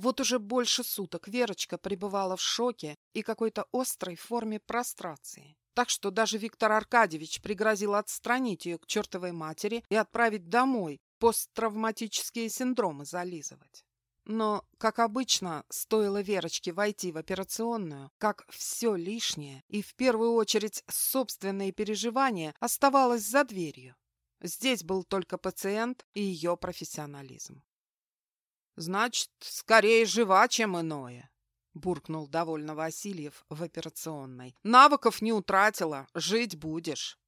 Вот уже больше суток Верочка пребывала в шоке и какой-то острой форме прострации. Так что даже Виктор Аркадьевич пригрозил отстранить ее к чертовой матери и отправить домой посттравматические синдромы зализывать. Но, как обычно, стоило Верочке войти в операционную, как все лишнее и в первую очередь собственные переживания оставалось за дверью. Здесь был только пациент и ее профессионализм. «Значит, скорее жива, чем иное», — буркнул довольно Васильев в операционной. «Навыков не утратила, жить будешь».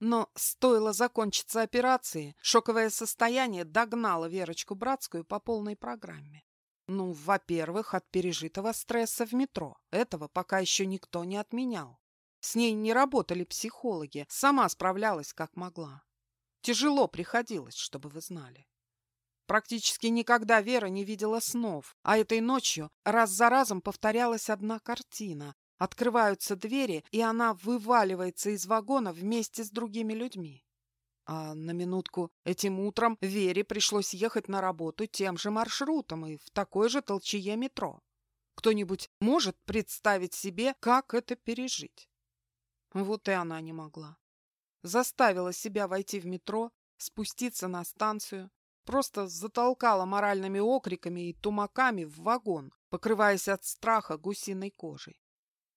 Но стоило закончиться операции, шоковое состояние догнало Верочку Братскую по полной программе. Ну, во-первых, от пережитого стресса в метро. Этого пока еще никто не отменял. С ней не работали психологи, сама справлялась как могла. Тяжело приходилось, чтобы вы знали. Практически никогда Вера не видела снов, а этой ночью раз за разом повторялась одна картина. Открываются двери, и она вываливается из вагона вместе с другими людьми. А на минутку этим утром Вере пришлось ехать на работу тем же маршрутом и в такой же толчее метро. Кто-нибудь может представить себе, как это пережить? Вот и она не могла. Заставила себя войти в метро, спуститься на станцию, просто затолкала моральными окриками и тумаками в вагон, покрываясь от страха гусиной кожей.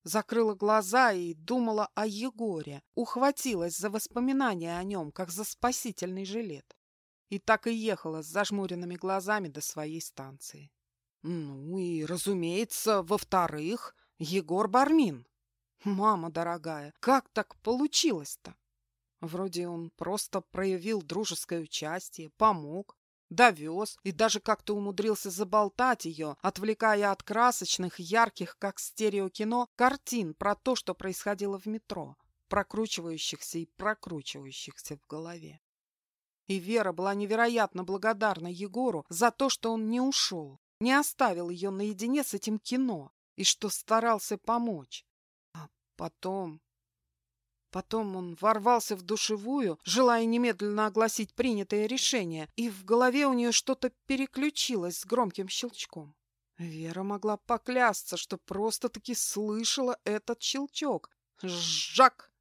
Закрыла глаза и думала о Егоре, ухватилась за воспоминания о нем, как за спасительный жилет. И так и ехала с зажмуренными глазами до своей станции. Ну и, разумеется, во-вторых, Егор Бармин. Мама дорогая, как так получилось-то? Вроде он просто проявил дружеское участие, помог, довез и даже как-то умудрился заболтать ее, отвлекая от красочных, ярких, как стереокино, картин про то, что происходило в метро, прокручивающихся и прокручивающихся в голове. И Вера была невероятно благодарна Егору за то, что он не ушел, не оставил ее наедине с этим кино и что старался помочь. А потом... Потом он ворвался в душевую, желая немедленно огласить принятое решение, и в голове у нее что-то переключилось с громким щелчком. Вера могла поклясться, что просто-таки слышала этот щелчок. «Жак!»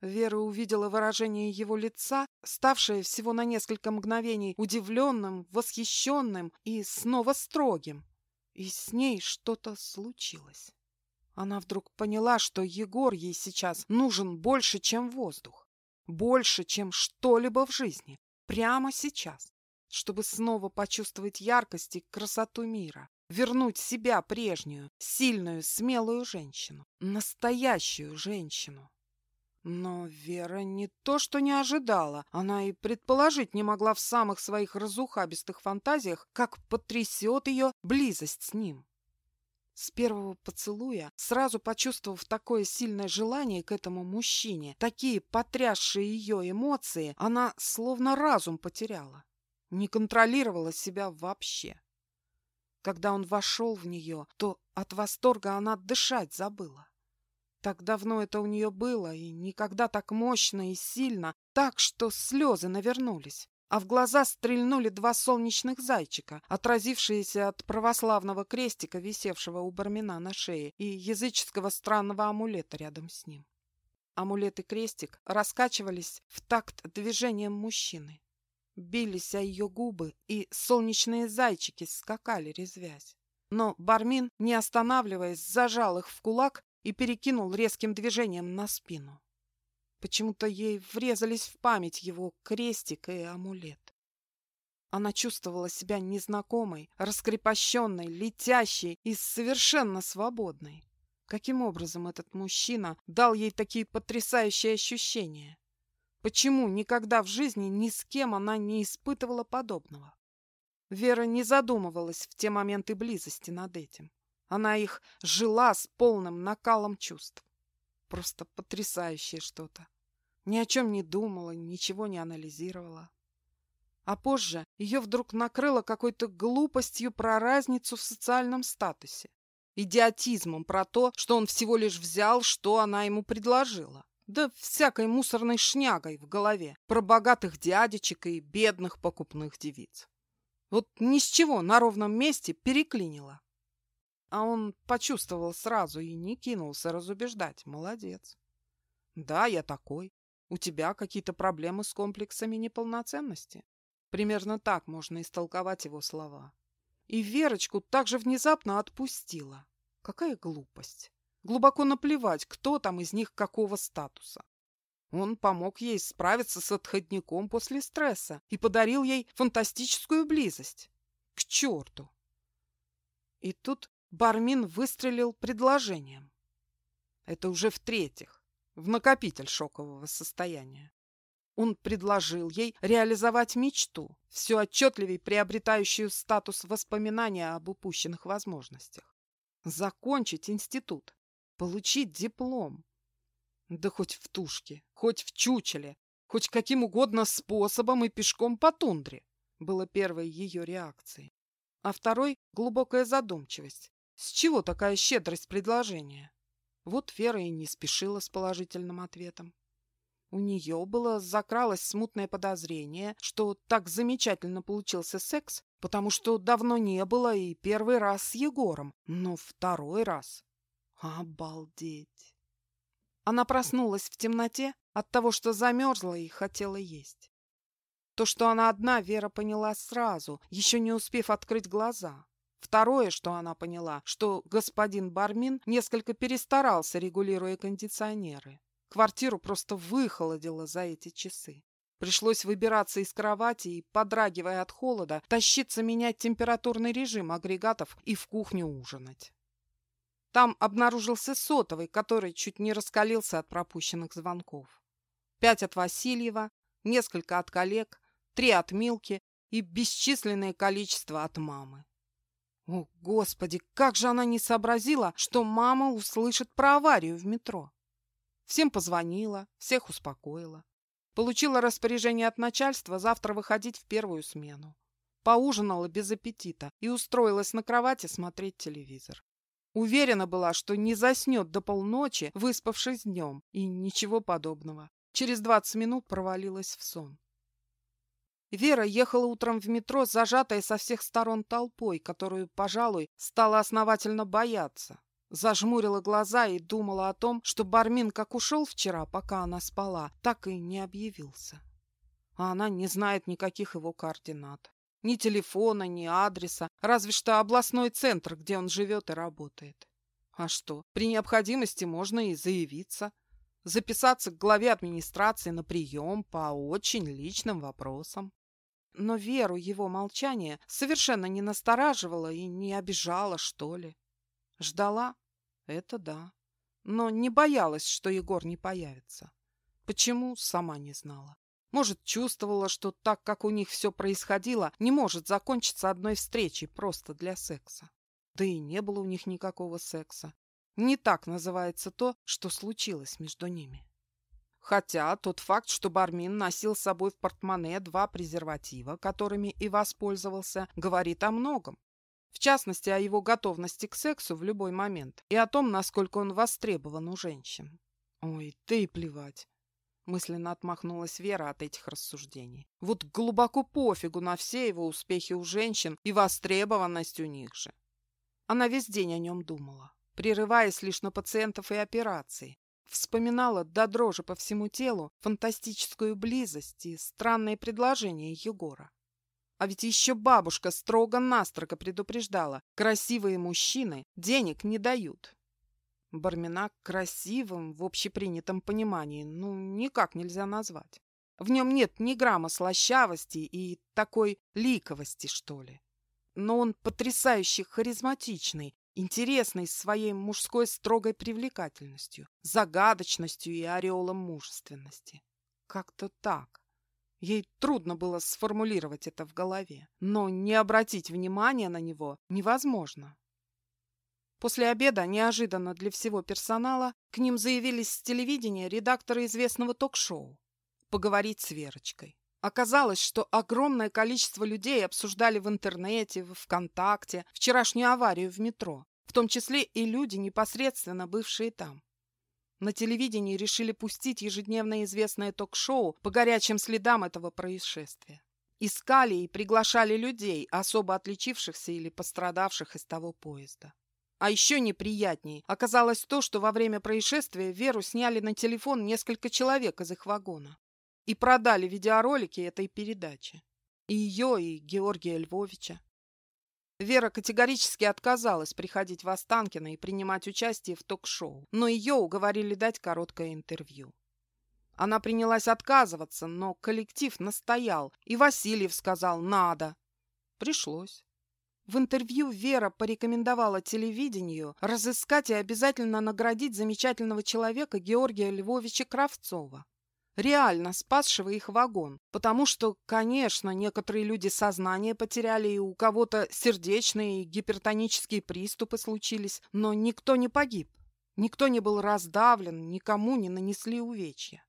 Вера увидела выражение его лица, ставшее всего на несколько мгновений удивленным, восхищенным и снова строгим. И с ней что-то случилось. Она вдруг поняла, что Егор ей сейчас нужен больше, чем воздух. Больше, чем что-либо в жизни. Прямо сейчас. Чтобы снова почувствовать яркость и красоту мира. Вернуть себя прежнюю, сильную, смелую женщину. Настоящую женщину. Но Вера не то что не ожидала, она и предположить не могла в самых своих разухабистых фантазиях, как потрясет ее близость с ним. С первого поцелуя, сразу почувствовав такое сильное желание к этому мужчине, такие потрясшие ее эмоции, она словно разум потеряла. Не контролировала себя вообще. Когда он вошел в нее, то от восторга она дышать забыла. Так давно это у нее было, и никогда так мощно и сильно, так что слезы навернулись а в глаза стрельнули два солнечных зайчика, отразившиеся от православного крестика, висевшего у Бармина на шее, и языческого странного амулета рядом с ним. Амулет и крестик раскачивались в такт движением мужчины. Бились о ее губы, и солнечные зайчики скакали, резвясь. Но Бармин, не останавливаясь, зажал их в кулак и перекинул резким движением на спину. Почему-то ей врезались в память его крестик и амулет. Она чувствовала себя незнакомой, раскрепощенной, летящей и совершенно свободной. Каким образом этот мужчина дал ей такие потрясающие ощущения? Почему никогда в жизни ни с кем она не испытывала подобного? Вера не задумывалась в те моменты близости над этим. Она их жила с полным накалом чувств. Просто потрясающее что-то. Ни о чем не думала, ничего не анализировала. А позже ее вдруг накрыло какой-то глупостью про разницу в социальном статусе. Идиотизмом про то, что он всего лишь взял, что она ему предложила. Да всякой мусорной шнягой в голове про богатых дядечек и бедных покупных девиц. Вот ни с чего на ровном месте переклинило. А он почувствовал сразу и не кинулся разубеждать. Молодец. Да, я такой. У тебя какие-то проблемы с комплексами неполноценности. Примерно так можно истолковать его слова. И Верочку также внезапно отпустила. Какая глупость. Глубоко наплевать, кто там из них какого статуса. Он помог ей справиться с отходником после стресса и подарил ей фантастическую близость. К черту! И тут Бармин выстрелил предложением. Это уже в-третьих, в накопитель шокового состояния. Он предложил ей реализовать мечту, все отчетливее приобретающую статус воспоминания об упущенных возможностях. Закончить институт, получить диплом, да хоть в тушке, хоть в чучеле, хоть каким угодно способом и пешком по тундре, было первой ее реакцией. А второй — глубокая задумчивость. С чего такая щедрость предложения? Вот Вера и не спешила с положительным ответом. У нее было закралось смутное подозрение, что так замечательно получился секс, потому что давно не было и первый раз с Егором, но второй раз. Обалдеть! Она проснулась в темноте от того, что замерзла и хотела есть. То, что она одна, Вера поняла сразу, еще не успев открыть глаза. Второе, что она поняла, что господин Бармин несколько перестарался, регулируя кондиционеры. Квартиру просто выхолодило за эти часы. Пришлось выбираться из кровати и, подрагивая от холода, тащиться менять температурный режим агрегатов и в кухню ужинать. Там обнаружился сотовый, который чуть не раскалился от пропущенных звонков. Пять от Васильева, несколько от коллег, три от Милки и бесчисленное количество от мамы. О, Господи, как же она не сообразила, что мама услышит про аварию в метро. Всем позвонила, всех успокоила. Получила распоряжение от начальства завтра выходить в первую смену. Поужинала без аппетита и устроилась на кровати смотреть телевизор. Уверена была, что не заснет до полночи, выспавшись днем, и ничего подобного. Через двадцать минут провалилась в сон. Вера ехала утром в метро, зажатая со всех сторон толпой, которую, пожалуй, стала основательно бояться. Зажмурила глаза и думала о том, что Бармин как ушел вчера, пока она спала, так и не объявился. А она не знает никаких его координат. Ни телефона, ни адреса, разве что областной центр, где он живет и работает. А что, при необходимости можно и заявиться, записаться к главе администрации на прием по очень личным вопросам. Но Веру его молчание совершенно не настораживало и не обижало, что ли. Ждала? Это да. Но не боялась, что Егор не появится. Почему, сама не знала. Может, чувствовала, что так, как у них все происходило, не может закончиться одной встречей просто для секса. Да и не было у них никакого секса. Не так называется то, что случилось между ними. Хотя тот факт, что Бармин носил с собой в портмоне два презерватива, которыми и воспользовался, говорит о многом. В частности, о его готовности к сексу в любой момент и о том, насколько он востребован у женщин. Ой, ты плевать. Мысленно отмахнулась Вера от этих рассуждений. Вот глубоко пофигу на все его успехи у женщин и востребованность у них же. Она весь день о нем думала, прерываясь лишь на пациентов и операции. Вспоминала до дрожи по всему телу фантастическую близость и странные предложения Егора. А ведь еще бабушка строго-настрого предупреждала, красивые мужчины денег не дают. Бармина красивым в общепринятом понимании, ну, никак нельзя назвать. В нем нет ни грамма слащавости и такой ликовости, что ли. Но он потрясающе харизматичный, интересный своей мужской строгой привлекательностью, загадочностью и ореолом мужественности. Как-то так. Ей трудно было сформулировать это в голове, но не обратить внимания на него невозможно. После обеда, неожиданно для всего персонала, к ним заявились с телевидения редакторы известного ток-шоу. Поговорить с Верочкой. Оказалось, что огромное количество людей обсуждали в интернете, в ВКонтакте вчерашнюю аварию в метро, в том числе и люди, непосредственно бывшие там. На телевидении решили пустить ежедневно известное ток-шоу по горячим следам этого происшествия. Искали и приглашали людей, особо отличившихся или пострадавших из того поезда. А еще неприятней оказалось то, что во время происшествия Веру сняли на телефон несколько человек из их вагона и продали видеоролики этой передачи. И ее, и Георгия Львовича. Вера категорически отказалась приходить в Останкино и принимать участие в ток-шоу, но ее уговорили дать короткое интервью. Она принялась отказываться, но коллектив настоял, и Васильев сказал «надо». Пришлось. В интервью Вера порекомендовала телевидению разыскать и обязательно наградить замечательного человека Георгия Львовича Кравцова реально спасшего их вагон, потому что, конечно, некоторые люди сознание потеряли, и у кого-то сердечные и гипертонические приступы случились, но никто не погиб, никто не был раздавлен, никому не нанесли увечья.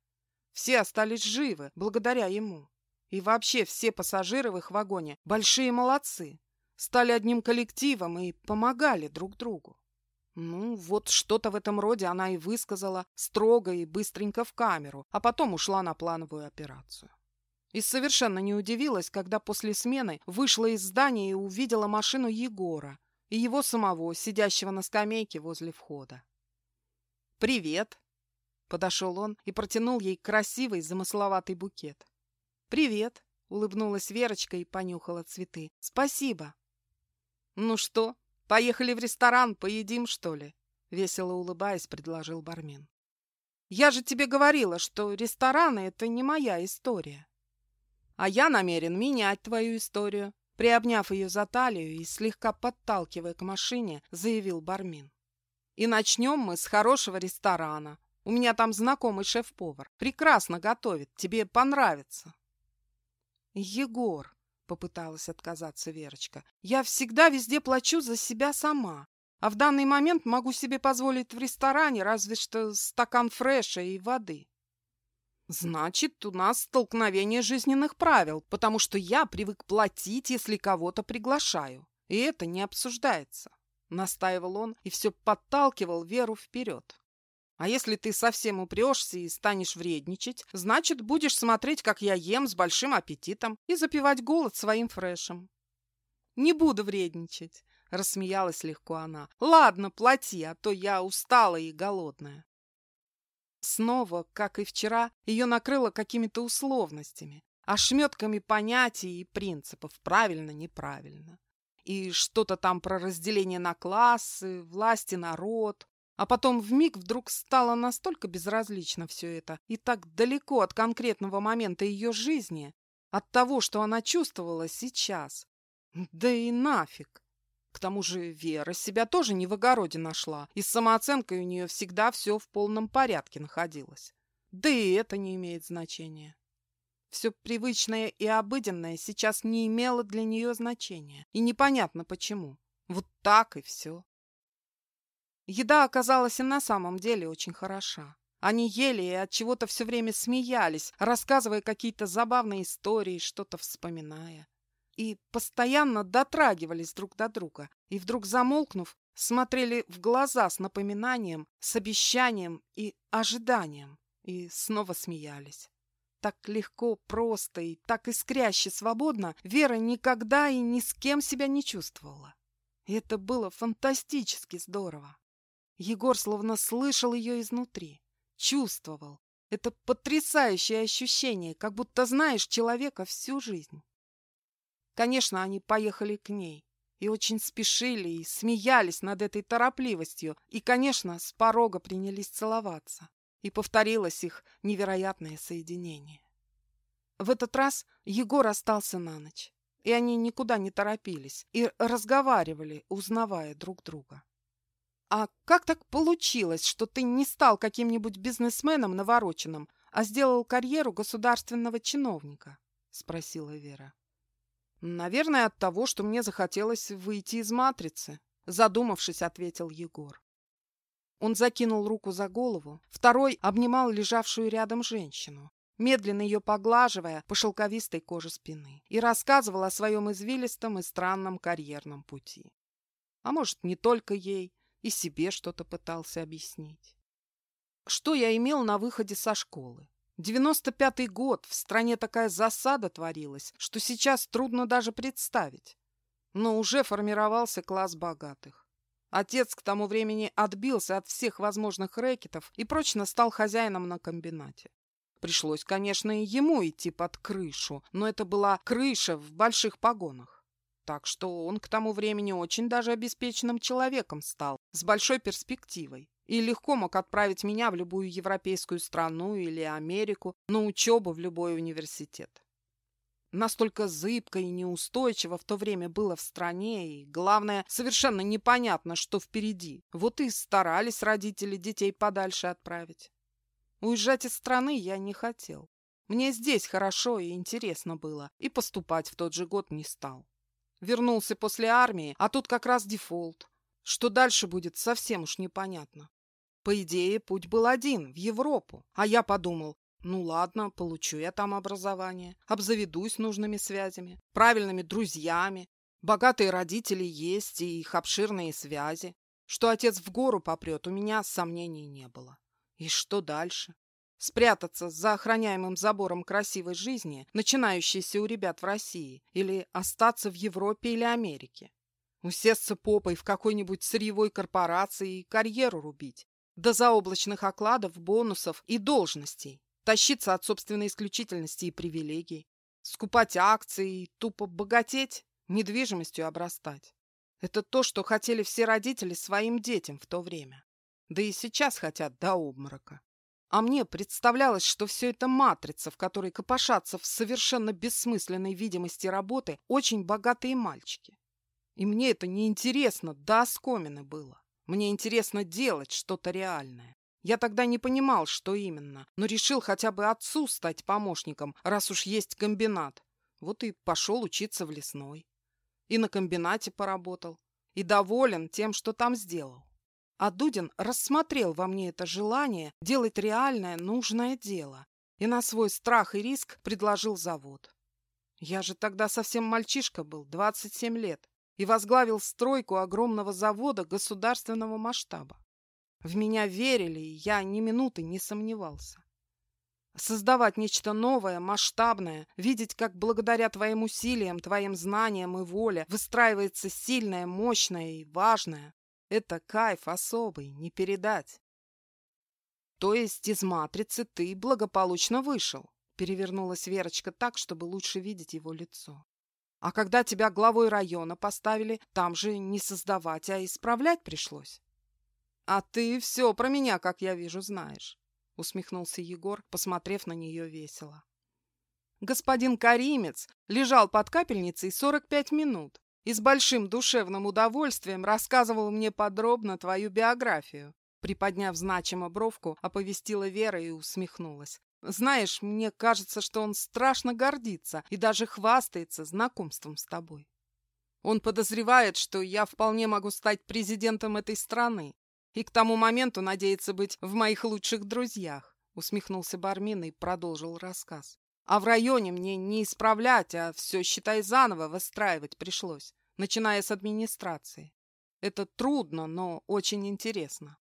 Все остались живы благодаря ему. И вообще все пассажиры в их вагоне большие молодцы, стали одним коллективом и помогали друг другу. Ну, вот что-то в этом роде она и высказала строго и быстренько в камеру, а потом ушла на плановую операцию. И совершенно не удивилась, когда после смены вышла из здания и увидела машину Егора и его самого, сидящего на скамейке возле входа. «Привет!» — подошел он и протянул ей красивый замысловатый букет. «Привет!» — улыбнулась Верочка и понюхала цветы. «Спасибо!» «Ну что, Поехали в ресторан, поедим, что ли?» Весело улыбаясь, предложил бармен. «Я же тебе говорила, что рестораны — это не моя история. А я намерен менять твою историю», приобняв ее за талию и слегка подталкивая к машине, заявил бармен. «И начнем мы с хорошего ресторана. У меня там знакомый шеф-повар. Прекрасно готовит. Тебе понравится». «Егор», попыталась отказаться Верочка. Я всегда везде плачу за себя сама. А в данный момент могу себе позволить в ресторане разве что стакан фреша и воды. Значит, у нас столкновение жизненных правил, потому что я привык платить, если кого-то приглашаю. И это не обсуждается. Настаивал он и все подталкивал Веру вперед. А если ты совсем упрешься и станешь вредничать, значит, будешь смотреть, как я ем с большим аппетитом и запивать голод своим фрешем. Не буду вредничать, рассмеялась легко она. Ладно, плати, а то я устала и голодная. Снова, как и вчера, ее накрыло какими-то условностями, ошметками понятий и принципов, правильно-неправильно. И что-то там про разделение на классы, власти народ, а потом вмиг вдруг стало настолько безразлично все это и так далеко от конкретного момента ее жизни, от того, что она чувствовала сейчас. Да и нафиг. К тому же Вера себя тоже не в огороде нашла, и с самооценкой у нее всегда все в полном порядке находилось. Да и это не имеет значения. Все привычное и обыденное сейчас не имело для нее значения, и непонятно почему. Вот так и все. Еда оказалась и на самом деле очень хороша. Они ели и от чего-то все время смеялись, рассказывая какие-то забавные истории, что-то вспоминая. И постоянно дотрагивались друг до друга. И вдруг замолкнув, смотрели в глаза с напоминанием, с обещанием и ожиданием. И снова смеялись. Так легко, просто и так искряще свободно Вера никогда и ни с кем себя не чувствовала. И это было фантастически здорово. Егор словно слышал ее изнутри, чувствовал. Это потрясающее ощущение, как будто знаешь человека всю жизнь. Конечно, они поехали к ней и очень спешили и смеялись над этой торопливостью, и, конечно, с порога принялись целоваться, и повторилось их невероятное соединение. В этот раз Егор остался на ночь, и они никуда не торопились и разговаривали, узнавая друг друга. «А как так получилось, что ты не стал каким-нибудь бизнесменом навороченным, а сделал карьеру государственного чиновника?» — спросила Вера. «Наверное, от того, что мне захотелось выйти из матрицы», — задумавшись, ответил Егор. Он закинул руку за голову, второй обнимал лежавшую рядом женщину, медленно ее поглаживая по шелковистой коже спины, и рассказывал о своем извилистом и странном карьерном пути. А может, не только ей, и себе что-то пытался объяснить. Что я имел на выходе со школы? Девяносто пятый год, в стране такая засада творилась, что сейчас трудно даже представить. Но уже формировался класс богатых. Отец к тому времени отбился от всех возможных рэкетов и прочно стал хозяином на комбинате. Пришлось, конечно, и ему идти под крышу, но это была крыша в больших погонах. Так что он к тому времени очень даже обеспеченным человеком стал, с большой перспективой, и легко мог отправить меня в любую европейскую страну или Америку на учебу в любой университет. Настолько зыбко и неустойчиво в то время было в стране, и, главное, совершенно непонятно, что впереди. Вот и старались родители детей подальше отправить. Уезжать из страны я не хотел. Мне здесь хорошо и интересно было, и поступать в тот же год не стал. Вернулся после армии, а тут как раз дефолт. Что дальше будет, совсем уж непонятно. По идее, путь был один, в Европу. А я подумал, ну ладно, получу я там образование, обзаведусь нужными связями, правильными друзьями. Богатые родители есть и их обширные связи. Что отец в гору попрет, у меня сомнений не было. И что дальше? Спрятаться за охраняемым забором красивой жизни, начинающейся у ребят в России, или остаться в Европе или Америке? Усесться попой в какой-нибудь сырьевой корпорации и карьеру рубить, до заоблачных окладов, бонусов и должностей, тащиться от собственной исключительности и привилегий, скупать акции и тупо богатеть, недвижимостью обрастать. Это то, что хотели все родители своим детям в то время. Да и сейчас хотят до обморока. А мне представлялось, что все это матрица, в которой копошатся в совершенно бессмысленной видимости работы очень богатые мальчики. И мне это неинтересно, до оскомины было. Мне интересно делать что-то реальное. Я тогда не понимал, что именно, но решил хотя бы отцу стать помощником, раз уж есть комбинат. Вот и пошел учиться в лесной. И на комбинате поработал. И доволен тем, что там сделал. А Дудин рассмотрел во мне это желание делать реальное, нужное дело. И на свой страх и риск предложил завод. Я же тогда совсем мальчишка был, 27 лет, и возглавил стройку огромного завода государственного масштаба. В меня верили, и я ни минуты не сомневался. Создавать нечто новое, масштабное, видеть, как благодаря твоим усилиям, твоим знаниям и воле выстраивается сильное, мощное и важное — это кайф особый, не передать. То есть из матрицы ты благополучно вышел, перевернулась Верочка так, чтобы лучше видеть его лицо. А когда тебя главой района поставили, там же не создавать, а исправлять пришлось. «А ты все про меня, как я вижу, знаешь», — усмехнулся Егор, посмотрев на нее весело. Господин Каримец лежал под капельницей 45 минут и с большим душевным удовольствием рассказывал мне подробно твою биографию. Приподняв значимо бровку, оповестила Вера и усмехнулась. «Знаешь, мне кажется, что он страшно гордится и даже хвастается знакомством с тобой. Он подозревает, что я вполне могу стать президентом этой страны, и к тому моменту надеется быть в моих лучших друзьях», — усмехнулся Бармин и продолжил рассказ. «А в районе мне не исправлять, а все, считай, заново выстраивать пришлось, начиная с администрации. Это трудно, но очень интересно.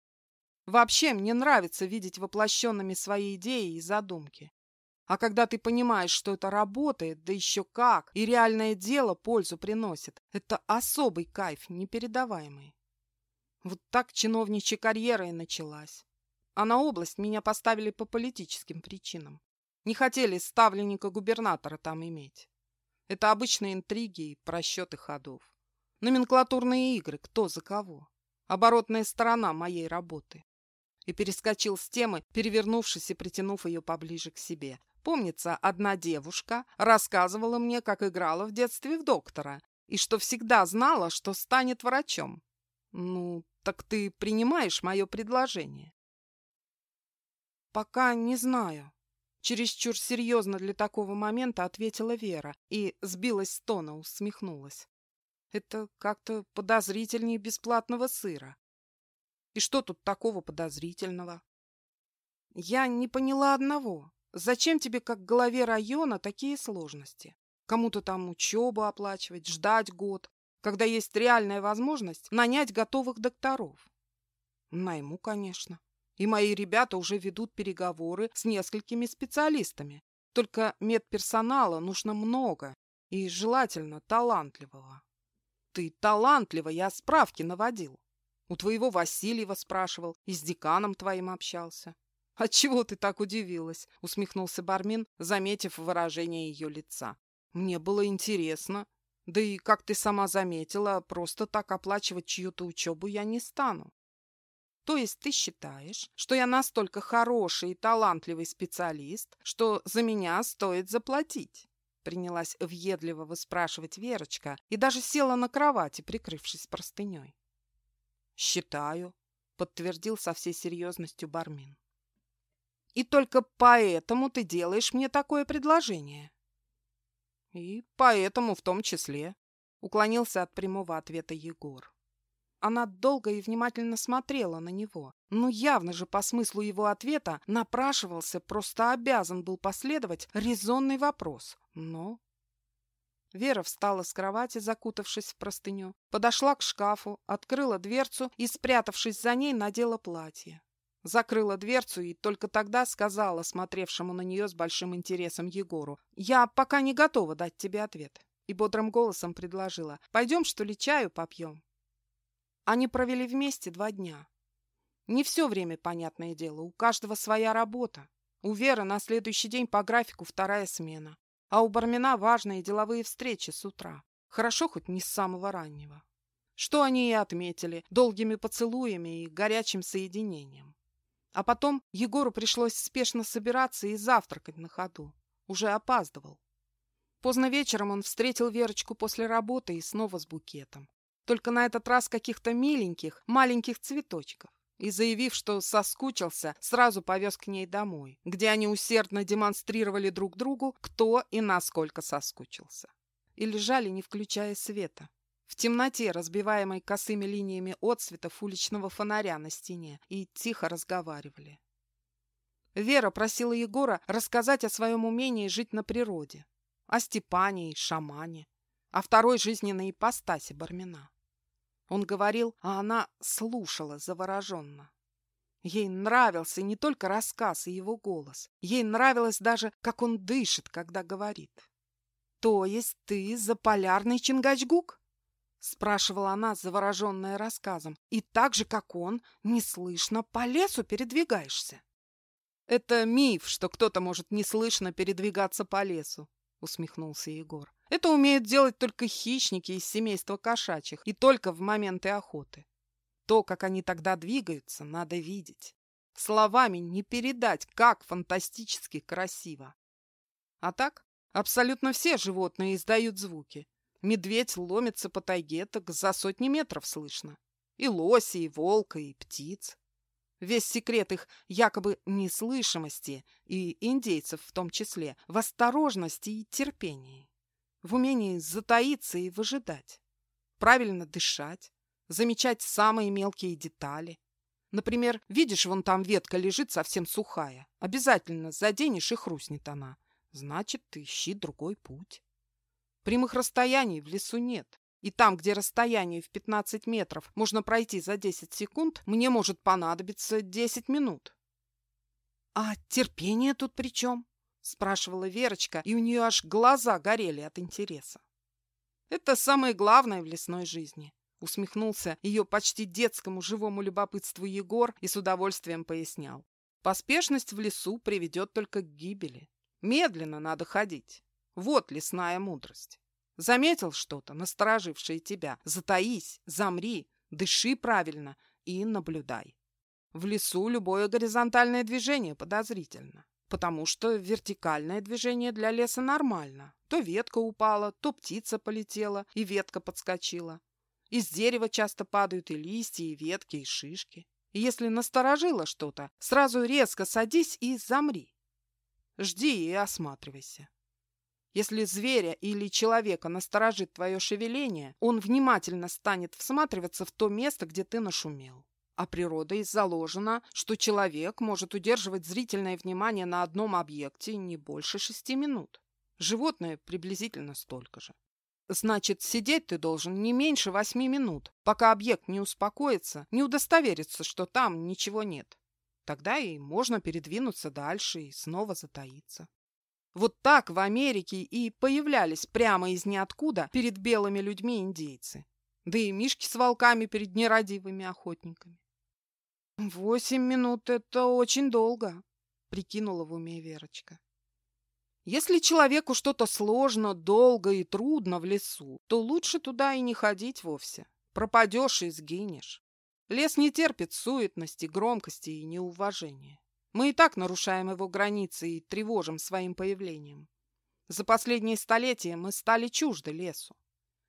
Вообще, мне нравится видеть воплощенными свои идеи и задумки. А когда ты понимаешь, что это работает, да еще как, и реальное дело пользу приносит, это особый кайф, непередаваемый. Вот так чиновничья карьера и началась. А на область меня поставили по политическим причинам. Не хотели ставленника губернатора там иметь. Это обычные интриги и просчеты ходов. Номенклатурные игры, кто за кого. Оборотная сторона моей работы. И перескочил с темы, перевернувшись и притянув ее поближе к себе. Помнится, одна девушка рассказывала мне, как играла в детстве в доктора, и что всегда знала, что станет врачом. Ну, так ты принимаешь мое предложение? Пока не знаю. Чересчур серьезно для такого момента ответила Вера и сбилась с тона, усмехнулась. Это как-то подозрительнее бесплатного сыра. И что тут такого подозрительного? Я не поняла одного. Зачем тебе, как главе района, такие сложности? Кому-то там учебу оплачивать, ждать год, когда есть реальная возможность нанять готовых докторов? Найму, конечно. И мои ребята уже ведут переговоры с несколькими специалистами. Только медперсонала нужно много и желательно талантливого. Ты талантлива, я справки наводил. У твоего Васильева спрашивал и с деканом твоим общался. «Отчего ты так удивилась?» — усмехнулся Бармин, заметив выражение ее лица. «Мне было интересно. Да и, как ты сама заметила, просто так оплачивать чью-то учебу я не стану. То есть ты считаешь, что я настолько хороший и талантливый специалист, что за меня стоит заплатить?» Принялась въедливо выспрашивать Верочка и даже села на кровати, прикрывшись простыней. «Считаю», — подтвердил со всей серьезностью Бармин. «И только поэтому ты делаешь мне такое предложение?» «И поэтому в том числе», — уклонился от прямого ответа Егор. Она долго и внимательно смотрела на него. Ну, явно же по смыслу его ответа напрашивался, просто обязан был последовать резонный вопрос. Но... Вера встала с кровати, закутавшись в простыню, подошла к шкафу, открыла дверцу и, спрятавшись за ней, надела платье. Закрыла дверцу и только тогда сказала смотревшему на нее с большим интересом Егору, «Я пока не готова дать тебе ответ». И бодрым голосом предложила, «Пойдем, что ли, чаю попьем?» Они провели вместе два дня. Не все время, понятное дело, у каждого своя работа. У Веры на следующий день по графику вторая смена, а у Бармина важные деловые встречи с утра. Хорошо хоть не с самого раннего. Что они и отметили долгими поцелуями и горячим соединением. А потом Егору пришлось спешно собираться и завтракать на ходу. Уже опаздывал. Поздно вечером он встретил Верочку после работы и снова с букетом только на этот раз каких-то миленьких, маленьких цветочков. И, заявив, что соскучился, сразу повез к ней домой, где они усердно демонстрировали друг другу, кто и насколько соскучился. И лежали, не включая света, в темноте, разбиваемой косыми линиями отцветов уличного фонаря на стене, и тихо разговаривали. Вера просила Егора рассказать о своем умении жить на природе, о Степане и шамане, о второй жизненной ипостаси Бармина. Он говорил, а она слушала завороженно. Ей нравился не только рассказ и его голос. Ей нравилось даже, как он дышит, когда говорит. «То есть ты заполярный Чингачгук?» Спрашивала она, завороженная рассказом. «И так же, как он, неслышно по лесу передвигаешься?» «Это миф, что кто-то может неслышно передвигаться по лесу», усмехнулся Егор. Это умеют делать только хищники из семейства кошачьих и только в моменты охоты. То, как они тогда двигаются, надо видеть. Словами не передать, как фантастически красиво. А так, абсолютно все животные издают звуки. Медведь ломится по тайге, так за сотни метров слышно. И лоси, и волка, и птиц. Весь секрет их якобы неслышимости, и индейцев в том числе, в осторожности и терпении в умении затаиться и выжидать, правильно дышать, замечать самые мелкие детали. Например, видишь, вон там ветка лежит совсем сухая. Обязательно заденешь и хрустнет она. Значит, ты ищи другой путь. Прямых расстояний в лесу нет. И там, где расстояние в 15 метров можно пройти за 10 секунд, мне может понадобиться 10 минут. А терпение тут при чем? спрашивала Верочка, и у нее аж глаза горели от интереса. Это самое главное в лесной жизни. Усмехнулся ее почти детскому живому любопытству Егор и с удовольствием пояснял. Поспешность в лесу приведет только к гибели. Медленно надо ходить. Вот лесная мудрость. Заметил что-то, насторожившее тебя? Затаись, замри, дыши правильно и наблюдай. В лесу любое горизонтальное движение подозрительно потому что вертикальное движение для леса нормально. То ветка упала, то птица полетела, и ветка подскочила. Из дерева часто падают и листья, и ветки, и шишки. И если насторожило что-то, сразу резко садись и замри. Жди и осматривайся. Если зверя или человека насторожит твое шевеление, он внимательно станет всматриваться в то место, где ты нашумел. А природой заложено, что человек может удерживать зрительное внимание на одном объекте не больше шести минут. Животное приблизительно столько же. Значит, сидеть ты должен не меньше восьми минут, пока объект не успокоится, не удостоверится, что там ничего нет. Тогда и можно передвинуться дальше и снова затаиться. Вот так в Америке и появлялись прямо из ниоткуда перед белыми людьми индейцы. Да и мишки с волками перед нерадивыми охотниками. «Восемь минут — это очень долго», — прикинула в уме Верочка. Если человеку что-то сложно, долго и трудно в лесу, то лучше туда и не ходить вовсе. Пропадешь и сгинешь. Лес не терпит суетности, громкости и неуважения. Мы и так нарушаем его границы и тревожим своим появлением. За последние столетия мы стали чужды лесу.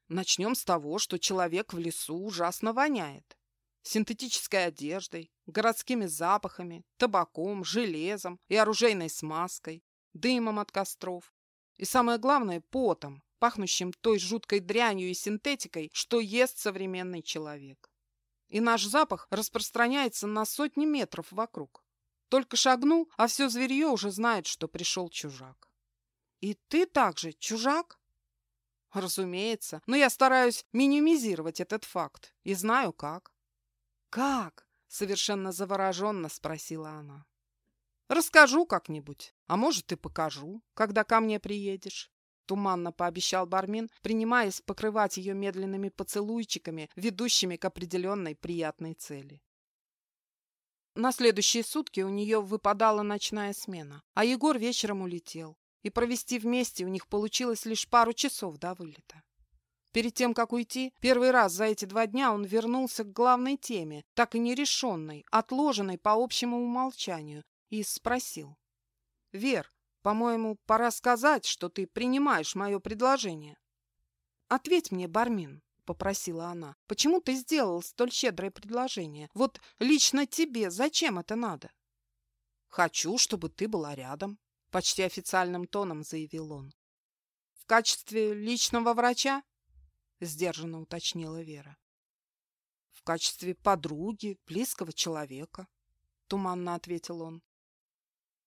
Начнем с того, что человек в лесу ужасно воняет. Синтетической одеждой, городскими запахами, табаком, железом и оружейной смазкой, дымом от костров. И самое главное, потом, пахнущим той жуткой дрянью и синтетикой, что ест современный человек. И наш запах распространяется на сотни метров вокруг. Только шагнул, а все зверье уже знает, что пришел чужак. И ты также чужак? Разумеется, но я стараюсь минимизировать этот факт и знаю как. Как? Совершенно завороженно спросила она. Расскажу как-нибудь, а может и покажу, когда ко мне приедешь. Туманно пообещал Бармин, принимаясь покрывать ее медленными поцелуйчиками, ведущими к определенной приятной цели. На следующие сутки у нее выпадала ночная смена, а Егор вечером улетел, и провести вместе у них получилось лишь пару часов до вылета. Перед тем, как уйти, первый раз за эти два дня он вернулся к главной теме, так и нерешенной, отложенной по общему умолчанию, и спросил. «Вер, по-моему, пора сказать, что ты принимаешь мое предложение». «Ответь мне, Бармин», — попросила она, — «почему ты сделал столь щедрое предложение? Вот лично тебе зачем это надо?» «Хочу, чтобы ты была рядом», — почти официальным тоном заявил он. «В качестве личного врача?» — сдержанно уточнила Вера. «В качестве подруги, близкого человека», — туманно ответил он.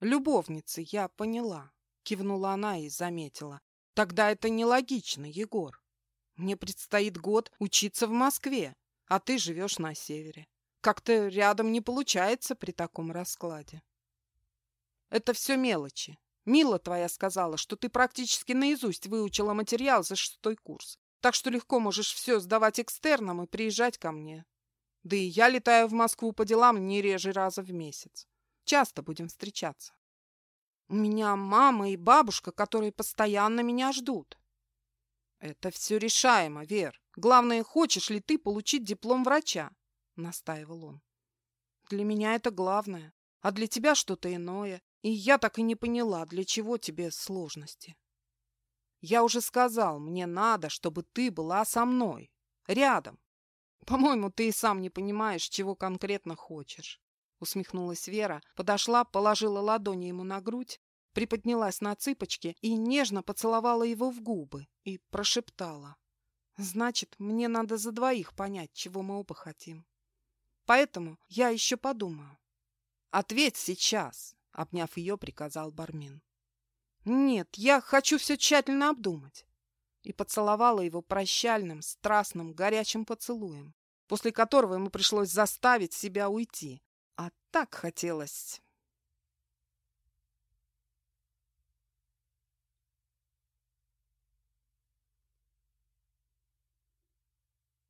Любовницы, я поняла. Кивнула она и заметила. Тогда это нелогично, Егор. Мне предстоит год учиться в Москве, а ты живешь на севере. Как-то рядом не получается при таком раскладе. Это все мелочи. Мила твоя сказала, что ты практически наизусть выучила материал за шестой курс, так что легко можешь все сдавать экстерном и приезжать ко мне. Да и я летаю в Москву по делам не реже раза в месяц. Часто будем встречаться. У меня мама и бабушка, которые постоянно меня ждут. Это все решаемо, Вер. Главное, хочешь ли ты получить диплом врача? Настаивал он. Для меня это главное, а для тебя что-то иное. И я так и не поняла, для чего тебе сложности. Я уже сказал, мне надо, чтобы ты была со мной, рядом. По-моему, ты и сам не понимаешь, чего конкретно хочешь усмехнулась Вера, подошла, положила ладони ему на грудь, приподнялась на цыпочки и нежно поцеловала его в губы и прошептала. «Значит, мне надо за двоих понять, чего мы оба хотим. Поэтому я еще подумаю». «Ответь сейчас!» — обняв ее, приказал Бармин. «Нет, я хочу все тщательно обдумать». И поцеловала его прощальным, страстным, горячим поцелуем, после которого ему пришлось заставить себя уйти, а так хотелось